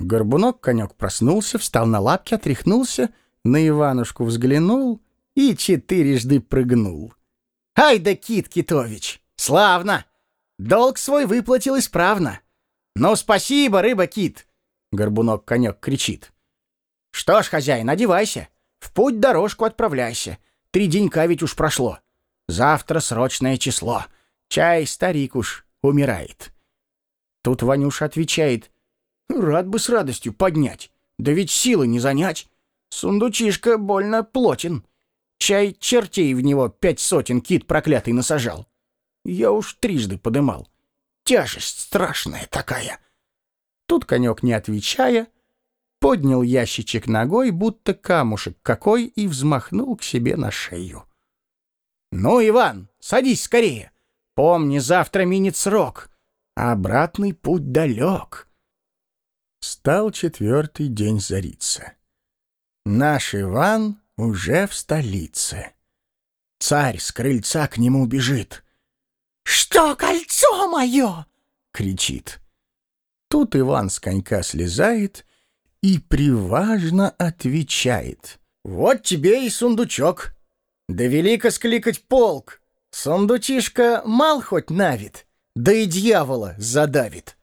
Горбунок-конек проснулся, встал на лапки, отряхнулся, на Иванушку взглянул и четырежды прыгнул. «Ай да Кит Китович! Славно! Долг свой выплатил исправно! Ну, спасибо, рыба-кит!» Горбунок-конек кричит. «Что ж, хозяин, одевайся, в путь дорожку отправляйся. Три денька ведь уж прошло. Завтра срочное число. Чай старик уж умирает». Тут Ванюша отвечает. «Рад бы с радостью поднять, да ведь силы не занять. Сундучишка больно плотен. Чай чертей в него пять сотен кит проклятый насажал. Я уж трижды подымал. Тяжесть страшная такая». Тут конек, не отвечая, поднял ящичек ногой, будто камушек какой, и взмахнул к себе на шею. «Ну, Иван, садись скорее. Помни, завтра минет срок, а обратный путь далек». Стал четвертый день зариться. Наш Иван уже в столице. Царь с крыльца к нему бежит. «Что кольцо мое?» — кричит. Тут Иван с конька слезает и приважно отвечает. «Вот тебе и сундучок. Да велико скликать полк. Сундучишка мал хоть навит, да и дьявола задавит».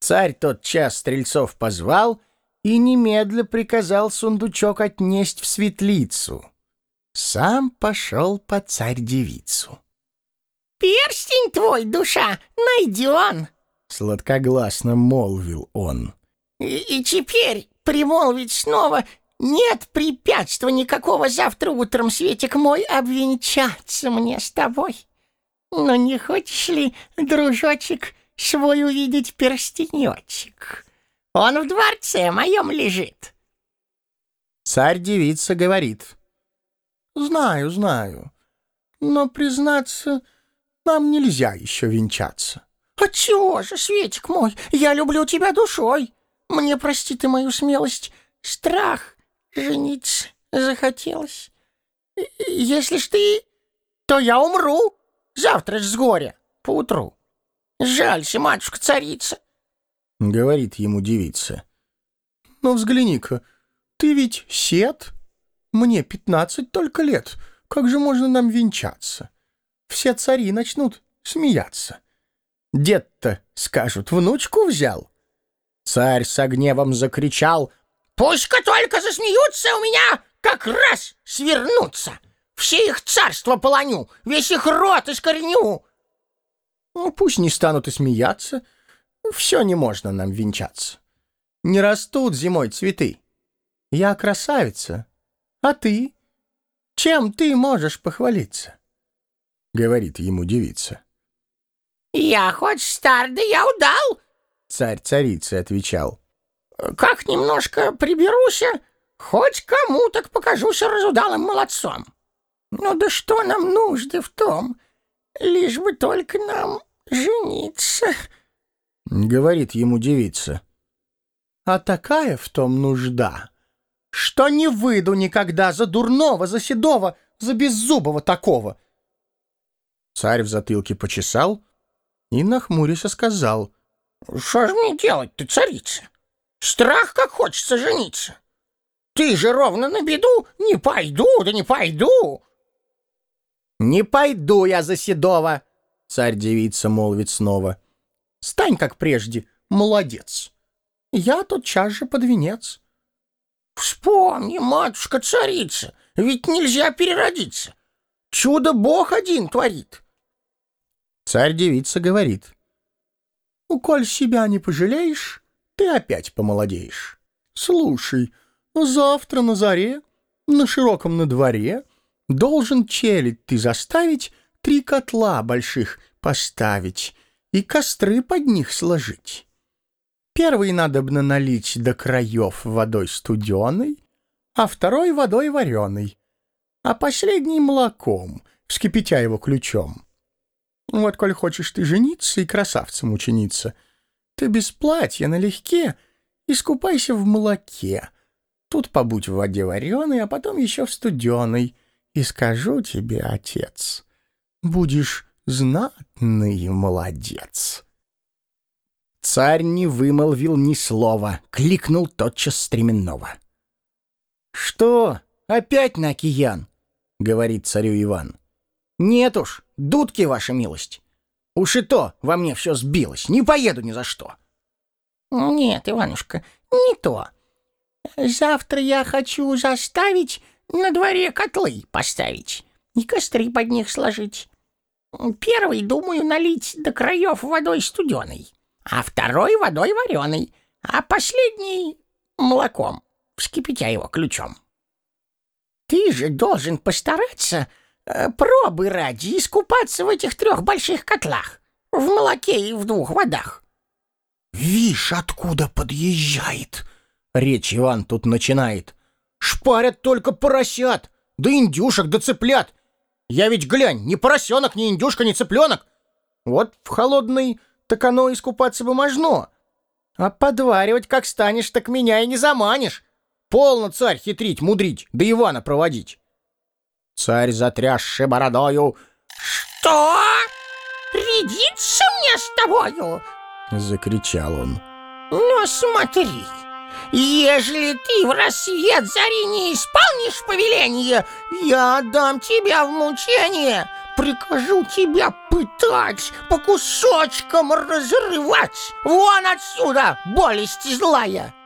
Царь тот час стрельцов позвал и немедля приказал сундучок отнесть в светлицу. Сам пошел по царь-девицу. «Перстень твой, душа, найден!» — сладкогласно молвил он. И, и теперь примолвить снова нет препятствия никакого завтра утром, Светик мой, обвенчаться мне с тобой. Но не хочешь ли, дружочек, свой увидеть перстенечек? Он в дворце моем лежит. Царь-девица говорит. Знаю, знаю, но, признаться, нам нельзя еще венчаться. Отчего же, Светик мой, я люблю тебя душой. Мне, прости ты мою смелость, страх жениться захотелось. Если ж ты, то я умру завтра ж с горя поутру. Жалься, матушка-царица. — говорит ему девица. «Ну, взгляни-ка, ты ведь сед? Мне пятнадцать только лет. Как же можно нам венчаться? Все цари начнут смеяться. Дед-то, скажут, внучку взял». Царь с гневом закричал. «Пусть-ка только засмеются у меня, как раз свернутся. Все их царство полоню, весь их рот искореню». Ну, пусть не станут и смеяться, — все не можно нам венчаться. Не растут зимой цветы. Я красавица, а ты? Чем ты можешь похвалиться? Говорит ему девица. Я хоть стар, да я удал, царь царицы отвечал. Как немножко приберусь, хоть кому так покажусь разудалым молодцом. Ну да что нам нужды в том, лишь бы только нам жениться. — говорит ему девица. «А такая в том нужда, что не выйду никогда за дурного, за седого, за беззубого такого». Царь в затылке почесал и, нахмурясь, сказал. «Что ж мне делать ты, царица? Страх, как хочется жениться. Ты же ровно на беду не пойду, да не пойду». «Не пойду я за седого», — царь-девица молвит снова. Стань, как прежде, молодец. Я тотчас же под венец. Вспомни, матушка-царица, ведь нельзя переродиться. Чудо Бог один творит. Царь-девица говорит. «Ну, коль себя не пожалеешь, ты опять помолодеешь. Слушай, завтра на заре, на широком на дворе, должен челядь ты заставить три котла больших поставить, и костры под них сложить. Первый надобно налить до краев водой студеной, а второй водой вареной, а последний молоком, вскипятя его ключом. Вот, коль хочешь ты жениться и красавцем учениться, ты без платья налегке искупайся в молоке. Тут побудь в воде вареной, а потом еще в студеной. И скажу тебе, отец, будешь знатный молодец. Царь не вымолвил ни слова, кликнул тотчас стременного. «Что, опять на океан?» — говорит царю Иван. «Нет уж, дудки, ваша милость. Уж и то во мне все сбилось, не поеду ни за что». «Нет, Иванушка, не то. Завтра я хочу заставить на дворе котлы поставить и костры под них сложить. Первый, думаю, налить до краев водой студеной, а второй водой вареной, а последний — молоком, вскипятя его ключом. Ты же должен постараться, э, пробы ради, искупаться в этих трех больших котлах, в молоке и в двух водах. «Вишь, откуда подъезжает!» Речь Иван тут начинает. «Шпарят только поросят, да индюшек, да цыплят. Я ведь, глянь, ни поросенок, ни индюшка, ни цыпленок. Вот в холодный так оно искупаться бы можно. А подваривать как станешь, так меня и не заманишь. Полно царь хитрить, мудрить, да Ивана проводить». Царь, затрясший бородою, «Что? Рядиться мне с тобою?» — закричал он. «Ну смотри, ежели ты в рассвет зари не исполнишь повеление, я отдам тебя в мучение, прикажу тебя пытать, по кусочкам разрывать. Вон отсюда, болесть злая!»